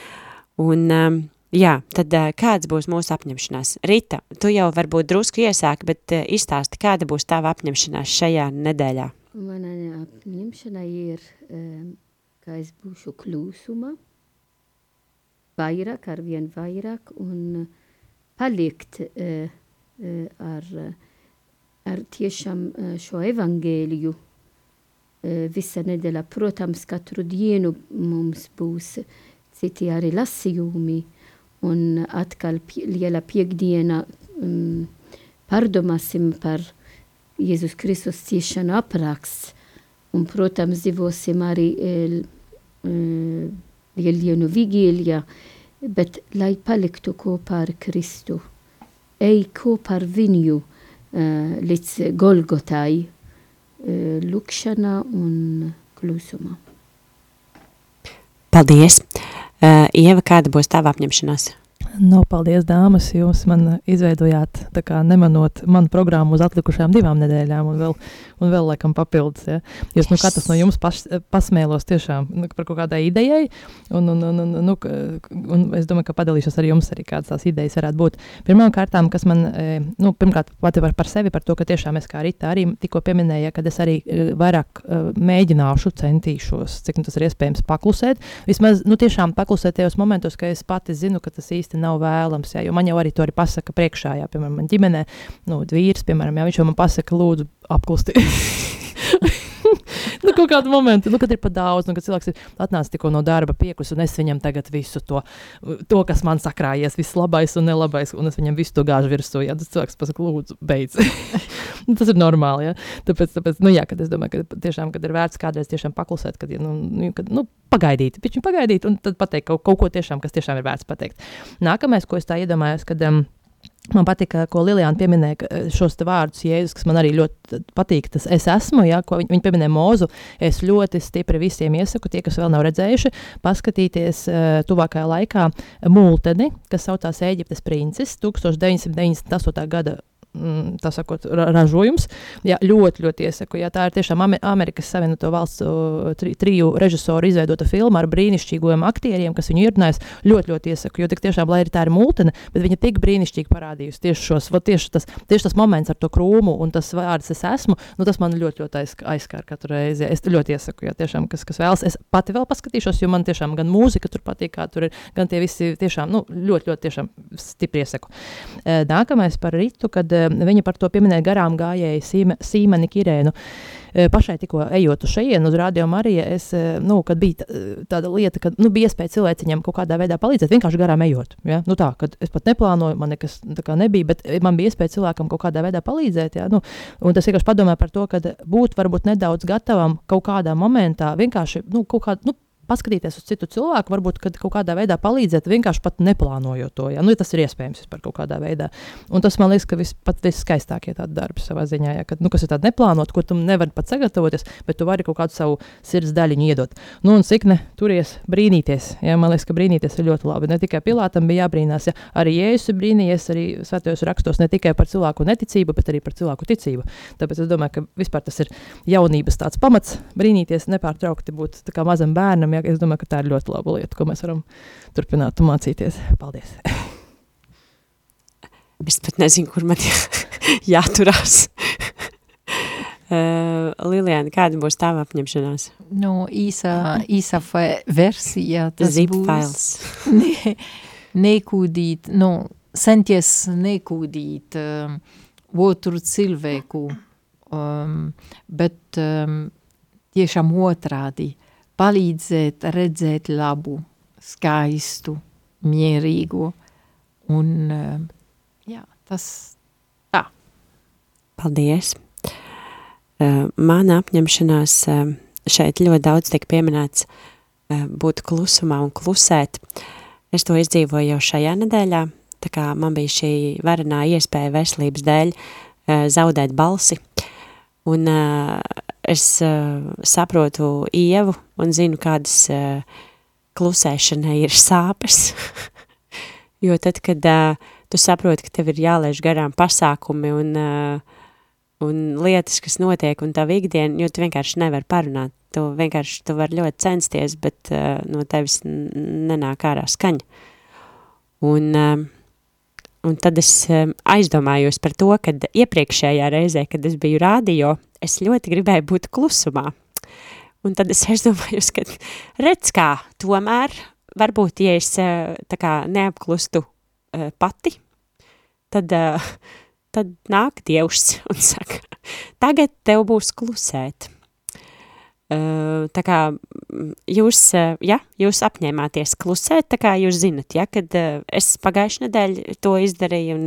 Un um, Jā, tad kāds būs mūsu apņemšanās? Rita, tu jau varbūt drusku iesāki, bet izstāsti, kāda būs tava apņemšanās šajā nedēļā? Mana apņemšana ir, ka es būšu klusuma, vairāk, ar vien vairāk, un palikt ar, ar tiešām šo evangēliju visa nedēļa. Protams, katru dienu mums būs citi arī lasījumi, un atkal liela piekdiena um, pārdomāsim par Jēzus Kristus ciešanu apraksts, un, protams, dzīvosim arī uh, lieldienu vigīlijā, bet lai paliktu kopā ar Kristu, ej kopā ar viņu uh, līdz Golgotai, uh, lukšanā un klusumā. Paldies! Uh, Ieva, kāda būs tava apņemšanās? No, paldies, dāmas. Jūs man izveidojāt, tā kā nemanot manu programmu uz atlikušām divām nedēļām, un vēl, un vēl laikam, papildus. Ja. Jūs, nu, katrs no jums pas, pasmēlos tiešām nu, par kaut kādai idejai, un, un, un, un, nu, un es domāju, ka padalīšos ar jums arī, kādas tās idejas varētu būt. Pirmām kārtām, kas man, nu, pirmkārt, pati par, par sevi, par to, ka tiešām es kā Rita arī tikko pieminēja, kad es arī vairāk mēģināšu, centīšos, cik nu tas ir iespējams paklusēt. Vismaz, nu, tiešām paklusēt tajos momentos, ka es pati zinu, ka tas īsti nav vēlams. Jā, jo man jau arī to arī pasaka priekšā, jā, piemēram, man ģimenē, nu, vīrs, piemēram, jā, viņš jau man pasaka, lūdzu, apklusti. nu, kaut kādu momentu, nu, kad ir pa daudz, nu, kad cilvēks ir atnācis tikko no darba piekus, un es viņam tagad visu to, to kas man sakrājies, viss labais un nelabais, un es viņam visu to gāžu virsū, ja tas cilvēks pasaka, lūdzu, beidz. nu, tas ir normāli, ja. Tāpēc, tāpēc, nu, jā, kad es domāju, ka tiešām, kad ir vērts kādreiz tiešām paklusēt, kad, nu, nu, kad, nu, pagaidīt, pagaidīt, un tad pateikt kaut, kaut ko tiešām, kas tiešām ir vērts pateikt. Nākamais, ko es tā iedomājos, kad um, Man patika, ko Lilijāna pieminēja, eh, šos vārdus, Jēzus, kas man arī ļoti patīk. Tas es esmu, ja, ko viņa, pieminēja mūzu. Es ļoti stipri visiem iesaku, tie, kas vēl nav redzējuši, paskatīties uh, tuvākajā laikā Multeni, kas saucās Eģiptes princis 1998. gada tā sakot, ražojums. Jā, ļoti, ļoti iesaku. Jā, tā ir tiešām Amerikas Savienoto Valstu tri, triju režisoru izveidota filma ar brīnišķīgiem aktieriem, kas viņu ierunājas. Ļoti, ļoti iesaku, jo tik tiešām, lai arī tā ir multene, bet viņa tik brīnišķīgi parādījusi tieši šos, va, tieši tas, tieši tas moments ar to krūmu un tas vārds es esmu, nu tas man ļoti, ļoti aizskar katru reizi. Es ļoti iesaku, jā, tiešām, kas, kas vēlas. Es pati vēl paskatīšos, jo man tiešām gan mūzika tur patīk, kā tur ir, gan tie visi tiešām, nu, ļoti, ļoti tiešām stipri iesaku. Nākamais par ritu, kad viņa par to pieminēja garām gājēju Sīme, Sīmeni Kirēnu. Pašai tikko ejot uz šejienu, uz Radio Mariju, es, nu, kad bija tāda lieta, ka nu, bija iespēja cilvēciņam kaut kādā veidā palīdzēt, vienkārši garām ejot. Ja? Nu, tā, es pat neplānoju, man nekas nebija, bet man bija iespēja cilvēkam kaut kādā veidā palīdzēt. Ja? Nu, tas vienkārši padomā par to, ka būt varbūt nedaudz gatavam kaut kādā momentā vienkārši nu, kaut kādu. Nu, paskatīties uz citu cilvēku, varbūt kaut kādā veidā palīdzēt, vienkārši pat neplānojot to. Ja? Nu, tas ir iespējams vispār kaut kādā veidā. Un tas man liekas, ka vis, pat viskaistākie tādi darbi savā ziņā, ja? kad, nu, kas ir tādi neplānoti, ko tu nevari pat sagatavoties, bet tu vari kaut kādu savu sirds daļiņu iedot. Nu, un cik ne turies brīnīties. Ja? Man liekas, ka brīnīties ir ļoti labi. Ne tikai Pilātam bija jābrīnās, ja? arī Jēzus brīnījies, arī svētajos rakstos ne tikai par cilvēku neticību, bet arī par cilvēku ticību. Tāpēc es domāju, ka vispār tas ir jaunības tāds pamats brīnīties, nepārtraukti būt mazam bērnam. Ja? Ja, es domāju, ka tā ir ļoti laba lieta, ko mēs varam turpināt un mācīties. Paldies! Es pat nezinu, kur man jāturās. Uh, Liliana, kāda būs tava apņemšanās? Nu, īsā, īsā versijā tas Zip būs... files. ne, nekūdīt, nu, centies nekūdīt um, otru cilvēku, um, bet um, tiešām otrādi. Uh, palīdzēt redzēt labu, skaistu, mierīgu. Un, eh, jā, tas tā. Paldies. Uh, mana apņemšanās uh, šeit ļoti daudz tiek pieminēts uh, būt klusumā un klusēt. Es to izdzīvoju jau šajā nedēļā, tā kā man bija šī varenā iespēja veselības dēļ zaudēt balsi. Un es uh, saprotu ievu un zinu, kādas uh, klusēšanai ir sāpes. jo tad, kad uh, tu saproti, ka tev ir jālaiž garām pasākumi un, uh, un lietas, kas notiek, un tavu ikdienu, jo tu vienkārši nevar parunāt. Tu vienkārši tu vari ļoti censties, bet uh, no tevis nenāk ārā skaņa. Un, uh, un tad es uh, aizdomājos par to, kad iepriekšējā reizē, kad es biju rādio, es ļoti gribēju būt klusumā. Un tad es aizdomājos, ka redz kā, tomēr varbūt, ja es eh, tā kā neapklustu uh, pati, tad, tad nāk Dievs un saka, tagad tev būs klusēt. Tā kā jūs, ja, jūs apņēmāties klusēt, tā kā jūs zinat, ja, kad es pagājuši nedēļu to izdarīju un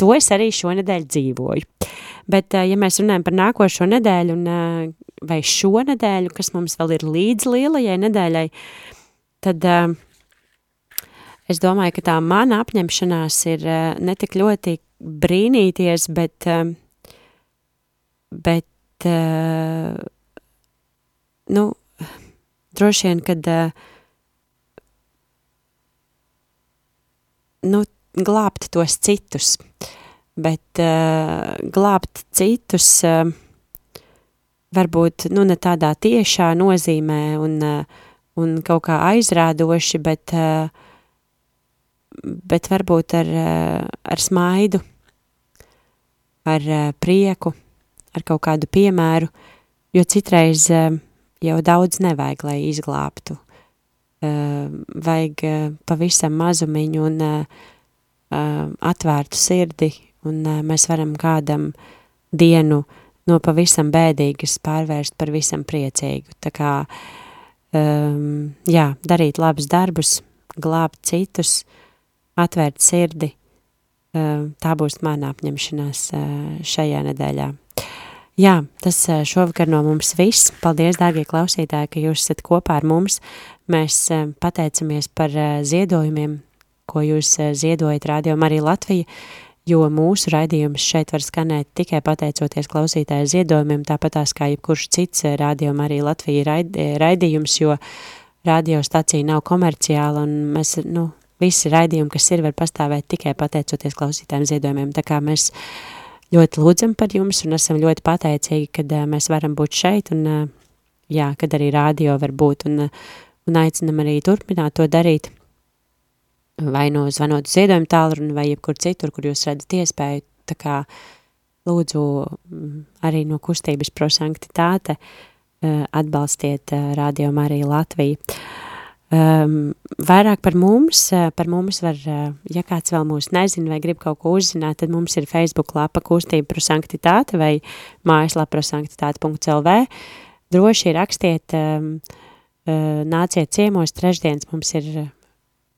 to es arī šonedēļ dzīvoju. Bet, ja mēs runājam par nākošo nedēļu un, vai šo nedēļu, kas mums vēl ir līdz lielajai nedēļai, tad es domāju, ka tā mana apņemšanās ir ne tik ļoti brīnīties, bet, bet nu, droši vien, kad nu, glābt tos citus. Bet uh, glābt citus uh, varbūt nu, ne tādā tiešā nozīmē un, un kaut kā aizrādoši, bet, bet varbūt ar, ar smaidu, ar prieku, ar kaut kādu piemēru, jo citreiz uh, jau daudz nevajag, lai izglābtu. Uh, vajag uh, pavisam mazumiņu un uh, uh, atvērtu sirdi un uh, mēs varam kādam dienu no pavisam bēdīgas pārvērst par visam priecīgu. Tā kā, um, jā, darīt labus darbus, glābt citus, atvērt sirdi, um, tā būs mana apņemšanās uh, šajā nedēļā. Jā, tas uh, šovakar no mums viss. Paldies, dārgie klausītāji, ka jūs esat kopā ar mums. Mēs uh, pateicamies par uh, ziedojumiem, ko jūs uh, ziedojat Radio Marija Latvija jo mūsu raidījums šeit var skanēt tikai pateicoties klausītāju ziedojumiem, tāpat tās kā jebkurš cits eh, rādījuma arī Latvija raid, eh, raidījums, jo radiostacija nav komerciāla un mēs, nu, visi raidījumi, kas ir, var pastāvēt tikai pateicoties klausītājiem ziedojumiem, tā kā mēs ļoti lūdzam par jums un esam ļoti pateicīgi, kad mēs varam būt šeit un, jā, kad arī rādio var būt un, un aicinam arī turpināt to darīt vai no zvanot ziedojumu tālruni vai jebkur citur, kur jūs redzat iespēju, tā kā lūdzu arī no kustības prosanktitāte atbalstiet Radio Mariju Latviju. Um, vairāk par mums, eh, par mums var, ja kāds vēl mūs nezina vai grib kaut ko uzzināt, tad mums ir Facebook lapa kustība prosanktitāte vai mājaslapa prosanktitāte.lv. Droši rakstiet, um, nāciet ciemos, trešdienas mums ir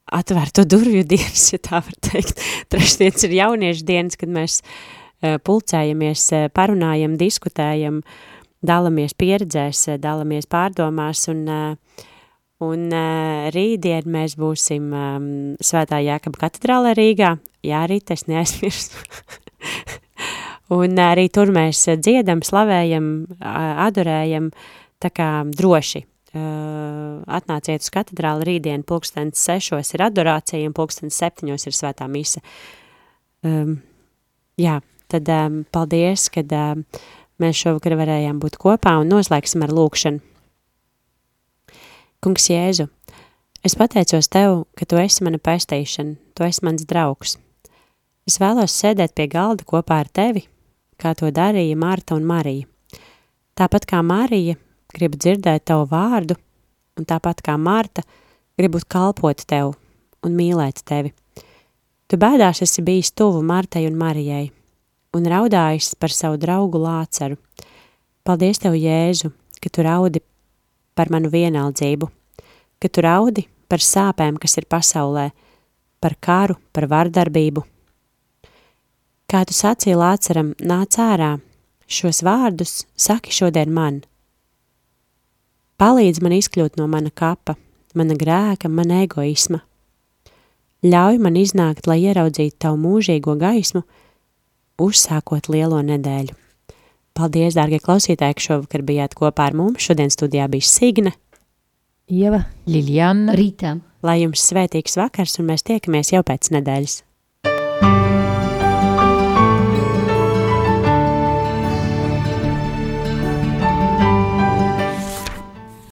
atvērto durvju dienas, ja tā var teikt. Trešdienas ir jauniešu dienas, kad mēs pulcējamies, parunājam, diskutējam, dalamies pieredzēs, dalamies pārdomās un, uh, un uh, rītdien mēs būsim um, Svētā Jākaba katedrālē Rīgā. Jā, rīt es neaizmirstu. un arī tur mēs dziedam, slavējam, adorējam, tā kā droši Uh, atnāciet uz katedrāli rītdien, pulkstens sešos ir adorācija un pulkstens septiņos ir svētā mise. Um, jā, tad um, paldies, kad um, mēs šovakar varējām būt kopā un noslēgsim ar lūkšanu. Kungs Jēzu, es pateicos Tev, ka Tu esi mana pestīšana, Tu esi mans draugs. Es vēlos sēdēt pie galda kopā ar Tevi, kā to darīja Marta un Marija. Tāpat kā Marija, gribu dzirdēt tavu vārdu, un tāpat kā Marta, gribu kalpot tev un mīlēt tevi. Tu bēdās esi bijis tuvu Martai un Marijai, un raudājis par savu draugu Lāceru. Paldies tev, Jēzu, ka tu raudi par manu vienaldzību, ka tu raudi par sāpēm, kas ir pasaulē, par karu, par vardarbību. Kā tu sacīji Lāceram, nāc ārā, šos vārdus saki šodien man – Palīdz man izkļūt no mana kapa, mana grēka, mana egoisma. Ļauj man iznākt, lai ieraudzītu tavu mūžīgo gaismu, uzsākot lielo nedēļu. Paldies, dārgie klausītāji, ka šovakar bijāt kopā ar mums. Šodien studijā bija Signe, Ieva, Liljana, Rītā. lai jums svētīgs vakars un mēs tiekamies jau pēc nedēļas.